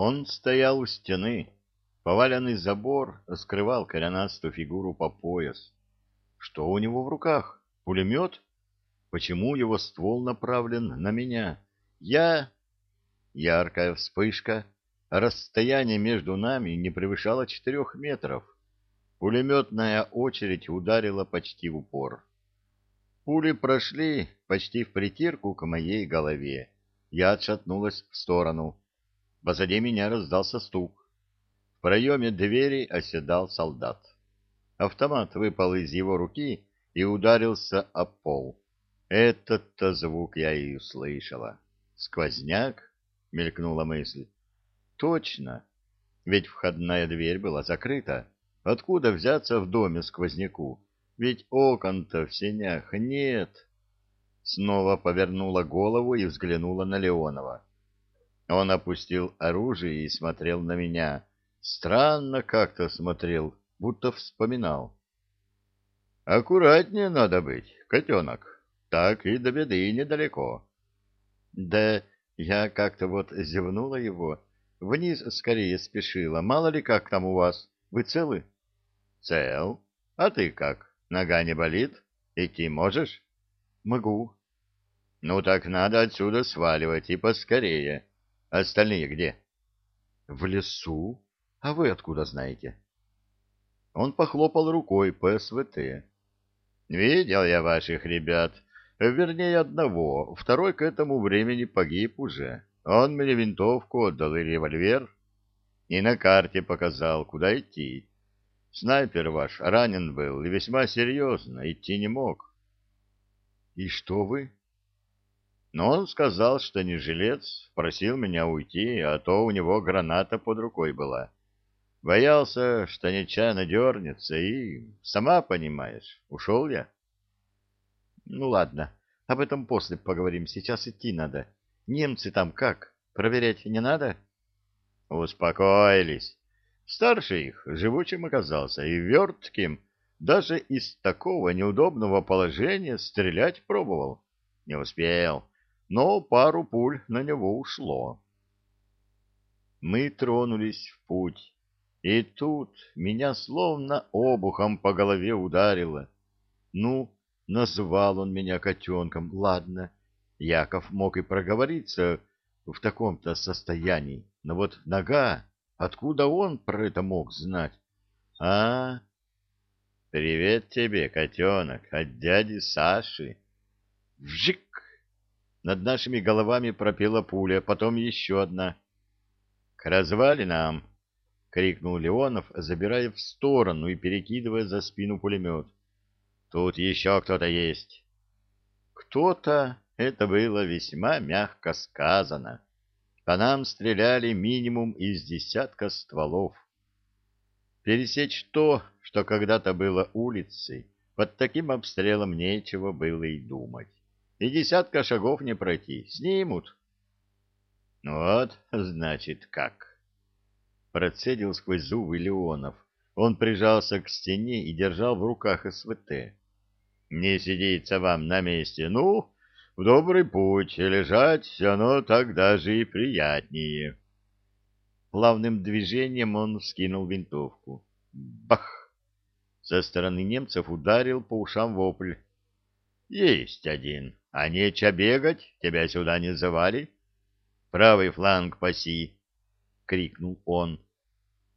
Он стоял у стены. Поваленный забор скрывал коренастую фигуру по пояс. Что у него в руках? Пулемет? Почему его ствол направлен на меня? Я... Яркая вспышка. Расстояние между нами не превышало четырех метров. Пулеметная очередь ударила почти в упор. Пули прошли почти в притирку к моей голове. Я отшатнулась в сторону. Позади меня раздался стук. В проеме двери оседал солдат. Автомат выпал из его руки и ударился о пол. Этот-то звук я и услышала. «Сквозняк?» — мелькнула мысль. «Точно! Ведь входная дверь была закрыта. Откуда взяться в доме сквозняку? Ведь окон-то в сенях нет!» Снова повернула голову и взглянула на Леонова. Он опустил оружие и смотрел на меня. Странно как-то смотрел, будто вспоминал. «Аккуратнее надо быть, котенок, так и до беды недалеко». «Да я как-то вот зевнула его, вниз скорее спешила. Мало ли как там у вас, вы целы?» «Цел. А ты как, нога не болит? Идти можешь?» «Могу». «Ну так надо отсюда сваливать и поскорее. Остальные где? В лесу. А вы откуда знаете? Он похлопал рукой по СВТ. Видел я ваших ребят. Вернее, одного. Второй к этому времени погиб уже. Он мне винтовку отдал и револьвер. И на карте показал, куда идти. Снайпер ваш ранен был и весьма серьезно, идти не мог. — И что вы? Но он сказал, что не жилец, просил меня уйти, а то у него граната под рукой была. Боялся, что нечаянно дернется, и, сама понимаешь, ушел я. Ну ладно, об этом после поговорим, сейчас идти надо. Немцы там как, проверять не надо? Успокоились. Старший их живучим оказался и вертким, даже из такого неудобного положения стрелять пробовал. Не успел но пару пуль на него ушло. Мы тронулись в путь, и тут меня словно обухом по голове ударило. Ну, назвал он меня котенком, ладно, Яков мог и проговориться в таком-то состоянии, но вот нога, откуда он про это мог знать? А, привет тебе, котенок, от дяди Саши. Вжик! Над нашими головами пропела пуля, потом еще одна. — К развалинам! — крикнул Леонов, забирая в сторону и перекидывая за спину пулемет. — Тут еще кто-то есть. Кто-то — это было весьма мягко сказано. По нам стреляли минимум из десятка стволов. Пересечь то, что когда-то было улицей, под таким обстрелом нечего было и думать и десятка шагов не пройти. Снимут. Вот, значит, как. Процедил сквозь зубы Леонов. Он прижался к стене и держал в руках СВТ. Не сидится вам на месте. Ну, в добрый путь. Лежать оно так даже и приятнее. Плавным движением он вскинул винтовку. Бах! Со стороны немцев ударил по ушам вопль. Есть один. А нечего бегать, тебя сюда не завали. Правый фланг паси, — крикнул он.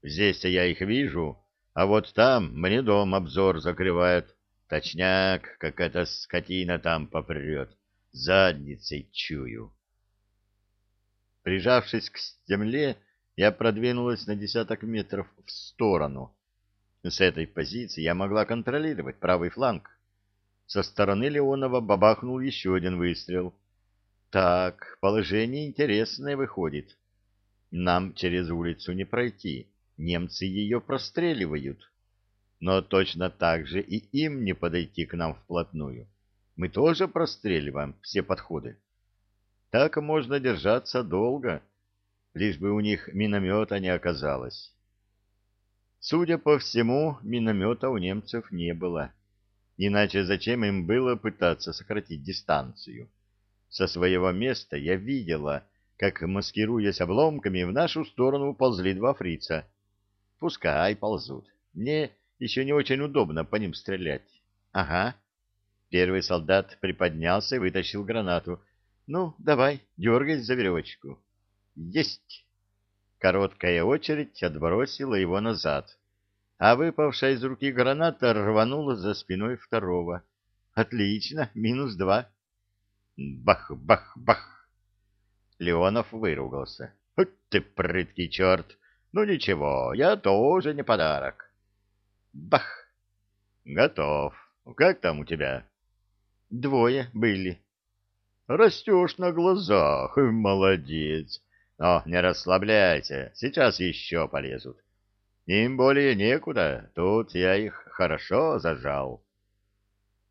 Здесь-то я их вижу, а вот там мне дом обзор закрывает. Точняк, как эта скотина там попрет. Задницей чую. Прижавшись к земле, я продвинулась на десяток метров в сторону. С этой позиции я могла контролировать правый фланг. Со стороны Леонова бабахнул еще один выстрел. Так, положение интересное выходит. Нам через улицу не пройти, немцы ее простреливают. Но точно так же и им не подойти к нам вплотную. Мы тоже простреливаем все подходы. Так можно держаться долго, лишь бы у них миномета не оказалось. Судя по всему, миномета у немцев не было. Иначе зачем им было пытаться сократить дистанцию? Со своего места я видела, как, маскируясь обломками, в нашу сторону ползли два фрица. Пускай ползут. Мне еще не очень удобно по ним стрелять. Ага. Первый солдат приподнялся и вытащил гранату. Ну, давай, дергай за веревочку. Есть. Короткая очередь отбросила его назад, а выпавшая из руки граната рванула за спиной второго. Отлично, минус два. Бах, бах, бах. Леонов выругался. Ты прыткий черт! Ну ничего, я тоже не подарок. Бах! Готов. Как там у тебя? Двое были. Растешь на глазах, молодец. Но не расслабляйся, сейчас еще полезут. Им более некуда, тут я их хорошо зажал.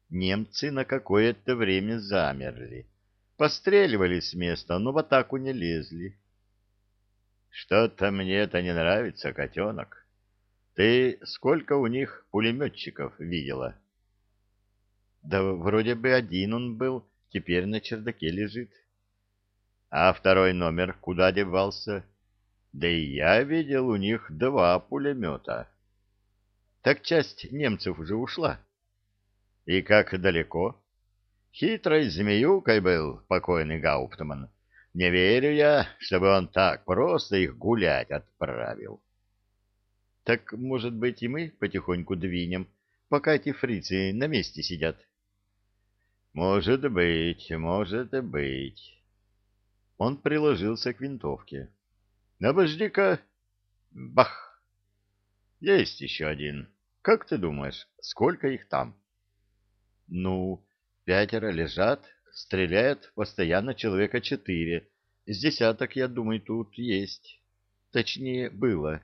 Немцы на какое-то время замерли. Постреливали с места, но в атаку не лезли. Что-то мне это не нравится, котенок. Ты сколько у них пулеметчиков видела? Да вроде бы один он был, теперь на чердаке лежит. А второй номер куда девался? Да и я видел у них два пулемета. Так часть немцев уже ушла. И как далеко? Хитрой змеюкой был покойный Гауптман. Не верю я, чтобы он так просто их гулять отправил. Так, может быть, и мы потихоньку двинем, пока эти фрицы на месте сидят? Может быть, может быть. Он приложился к винтовке. «Обожди-ка!» Бах! Есть еще один. Как ты думаешь, сколько их там? Ну, пятеро лежат, стреляют постоянно человека четыре. С десяток, я думаю, тут есть. Точнее, было.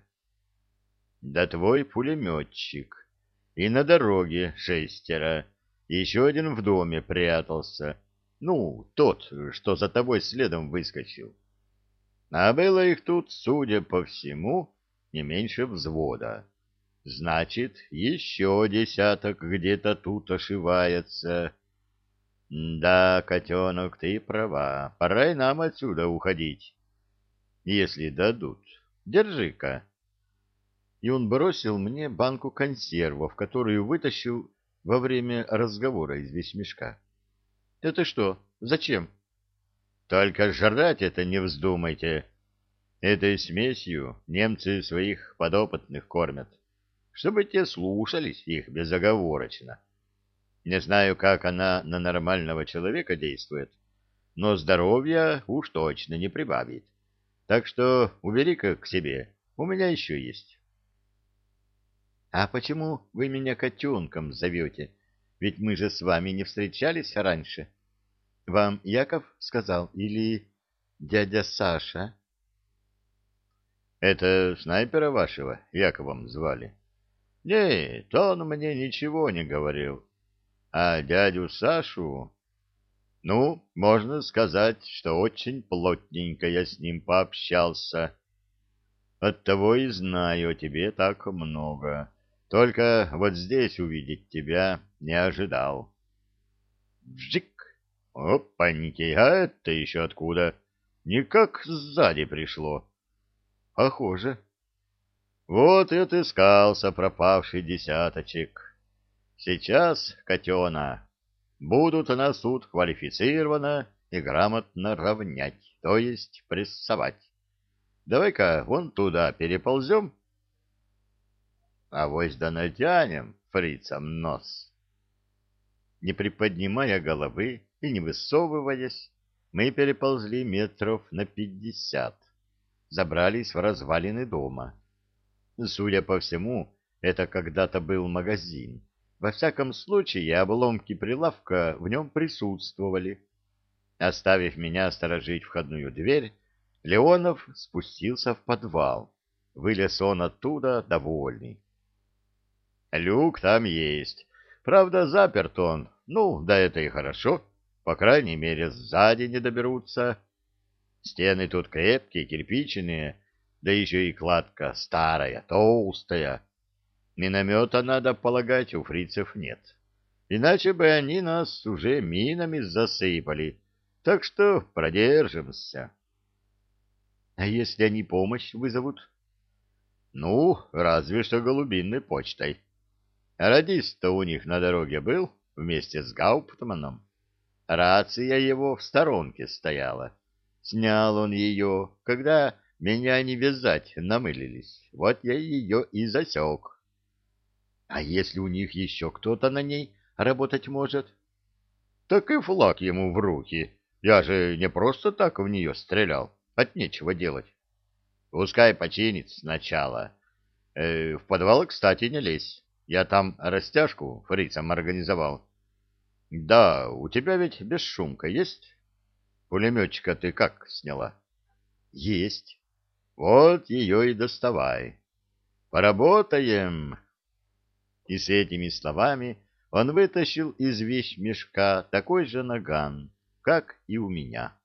Да твой пулеметчик. И на дороге шестеро. Еще один в доме прятался. Ну, тот, что за тобой следом выскочил. А было их тут, судя по всему, не меньше взвода. Значит, еще десяток где-то тут ошивается. Да, котенок, ты права. Пора и нам отсюда уходить. Если дадут. Держи-ка. И он бросил мне банку консервов, которую вытащил во время разговора из весьмешка. Это что? Зачем? Только жрать это не вздумайте. Этой смесью немцы своих подопытных кормят, чтобы те слушались их безоговорочно. Не знаю, как она на нормального человека действует, но здоровья уж точно не прибавит. Так что убери-ка к себе, у меня еще есть. — А почему вы меня котенком зовете? Ведь мы же с вами не встречались раньше. Вам Яков сказал или дядя Саша? Это снайпера вашего Яковом звали? Нет, он мне ничего не говорил. А дядю Сашу... Ну, можно сказать, что очень плотненько я с ним пообщался. Оттого и знаю о тебе так много. Только вот здесь увидеть тебя не ожидал. Вжик! Опаньки, а это еще откуда? Никак сзади пришло. Похоже. Вот и отыскался пропавший десяточек. Сейчас, котена, будут на суд квалифицированно и грамотно равнять, то есть прессовать. Давай-ка вон туда переползем а вось да натянем фрицам нос. Не приподнимая головы и не высовываясь, мы переползли метров на пятьдесят, забрались в развалины дома. Судя по всему, это когда-то был магазин. Во всяком случае, обломки прилавка в нем присутствовали. Оставив меня сторожить входную дверь, Леонов спустился в подвал. Вылез он оттуда довольный. Люк там есть. Правда, заперт он. Ну, да это и хорошо. По крайней мере, сзади не доберутся. Стены тут крепкие, кирпичные, да еще и кладка старая, толстая. Миномета, надо полагать, у фрицев нет. Иначе бы они нас уже минами засыпали. Так что продержимся. А если они помощь вызовут? Ну, разве что голубиной почтой. Радист-то у них на дороге был вместе с Гауптманом. Рация его в сторонке стояла. Снял он ее, когда меня не вязать намылились. Вот я ее и засек. А если у них еще кто-то на ней работать может? Так и флаг ему в руки. Я же не просто так в нее стрелял. От нечего делать. Пускай починит сначала. Э, в подвал, кстати, не лезь. Я там растяжку фрицам организовал. Да, у тебя ведь бесшумка есть? Пулеметчика ты как сняла? Есть. Вот ее и доставай. Поработаем. И с этими словами он вытащил из вещмешка такой же наган, как и у меня.